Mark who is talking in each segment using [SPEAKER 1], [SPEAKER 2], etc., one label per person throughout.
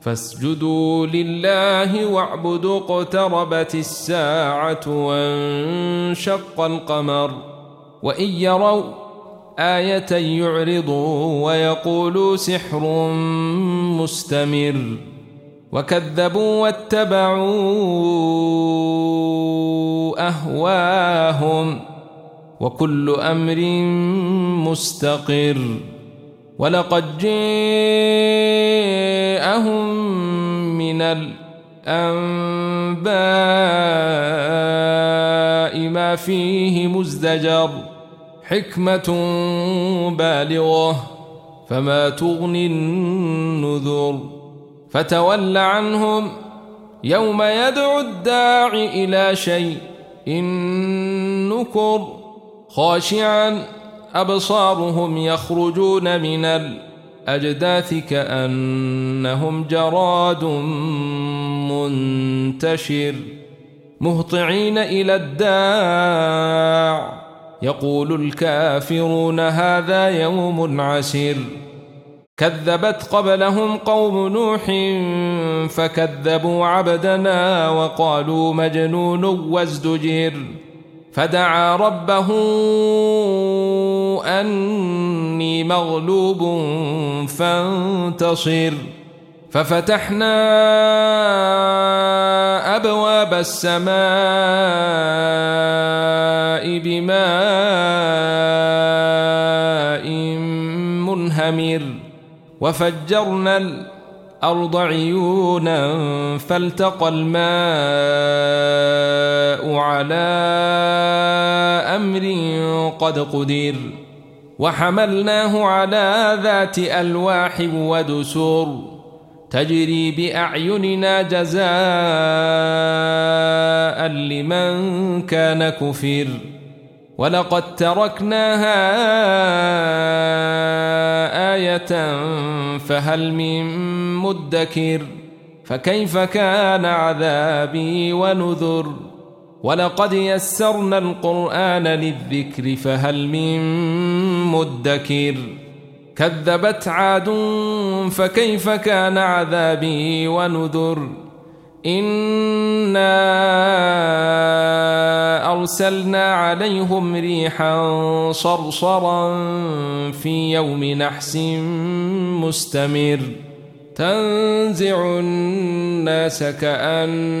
[SPEAKER 1] فاسجدوا لله واعبدوا اقتربت الساعة وانشق القمر وإن يروا آية يعرضوا ويقولوا سحر مستمر وكذبوا واتبعوا أهواهم وكل أمر مستقر ولقد جاءهم من الأنباء ما فيه مزدجر حكمة بالغة فما تغني النذر فتول عنهم يوم يدعو الداع إلى شيء إن نكر خاشعا أبصارهم يخرجون من الأجداث كأنهم جراد منتشر مهطعين إلى الداع. يقول الكافرون هذا يوم عسير. كذبت قبلهم قوم نوح فكذبوا عبدنا وقالوا مجنون وازدجر. فدعا ربه أني مغلوب فانتصر. ففتحنا أبواب السماء بماء منهمر. وفجرنا الأرض عيونا فالتقى الماء على أمر قد قدر وحملناه على ذات ألواح ودسور تجري بأعيننا جزاء لمن كان كفر ولقد تركناها آية فهل من مدكر فكيف كان عذابي ونذر ولقد يسرنا القرآن للذكر فهل من مدكر كذبت عاد فكيف كان عذابي ونذر إنا أرسلنا عليهم ريحا صرصرا في يوم نحس مستمر تنزع الناس كأنهم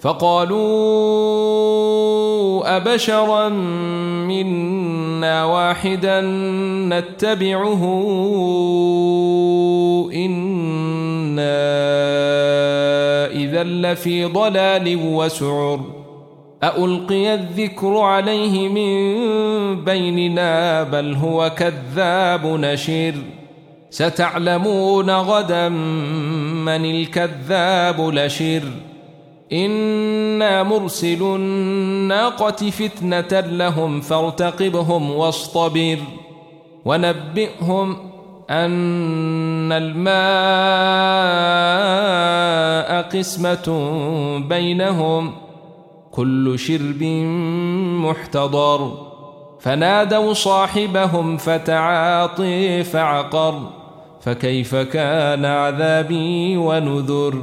[SPEAKER 1] فقالوا أبشرا منا واحدا نتبعه إنا إذا لفي ضلال وسعر ألقي الذكر عليه من بيننا بل هو كذاب نشير ستعلمون غدا من الكذاب لشر إنا مرسل الناقة فتنة لهم فارتقبهم واصطبر ونبئهم أن الماء قسمة بينهم كل شرب محتضر فنادوا صاحبهم فتعاطي فعقر فكيف كان عذابي ونذر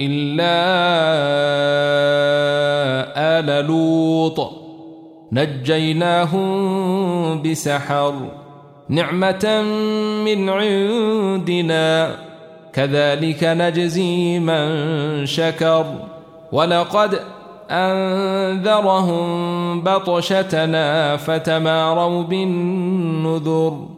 [SPEAKER 1] إلا آل لوط. نجيناهم بسحر نعمة من عندنا. كذلك نجزي من شكر. ولقد أنذرهم بطشتنا فتماروا بالنذر.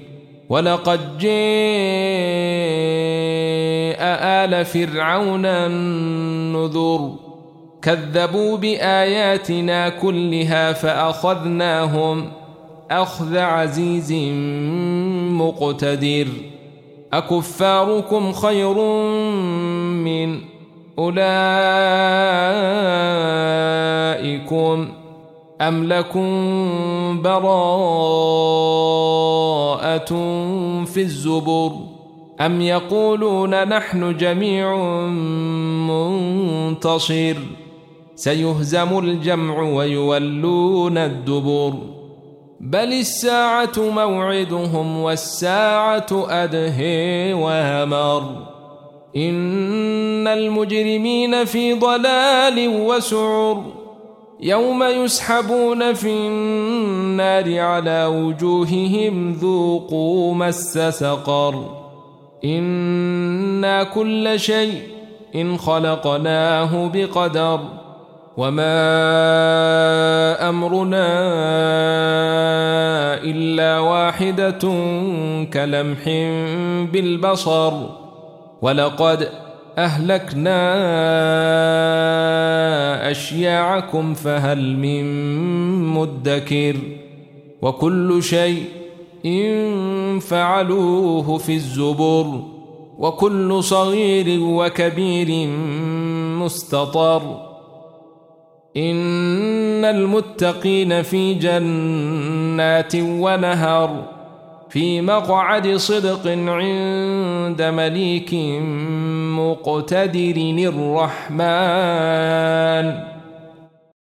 [SPEAKER 1] ولقد جاء آل فرعون النذر كذبوا بآياتنا كلها فأخذناهم أخذ عزيز مقتدر. أكفاركم خير من أولئكم. أم لكم براءة في الزبر أم يقولون نحن جميع منتصر سيهزم الجمع ويولون الدبر بل الساعة موعدهم والساعة أدهي وامر إن المجرمين في ضلال وسعر يوم يسحبون في النار على وجوههم ذوقوا مس سقر. إنا كل شيء إن خلقناه بقدر. وما أمرنا إلا واحدة كلمح بالبصر. ولقد أهلكنا أشياعكم فهل من مدكر وكل شيء إن فعلوه في الزبر وكل صغير وكبير مستطر إن المتقين في جنات ونهر في مقعد صدق عند مليك مقتدر الرحمن.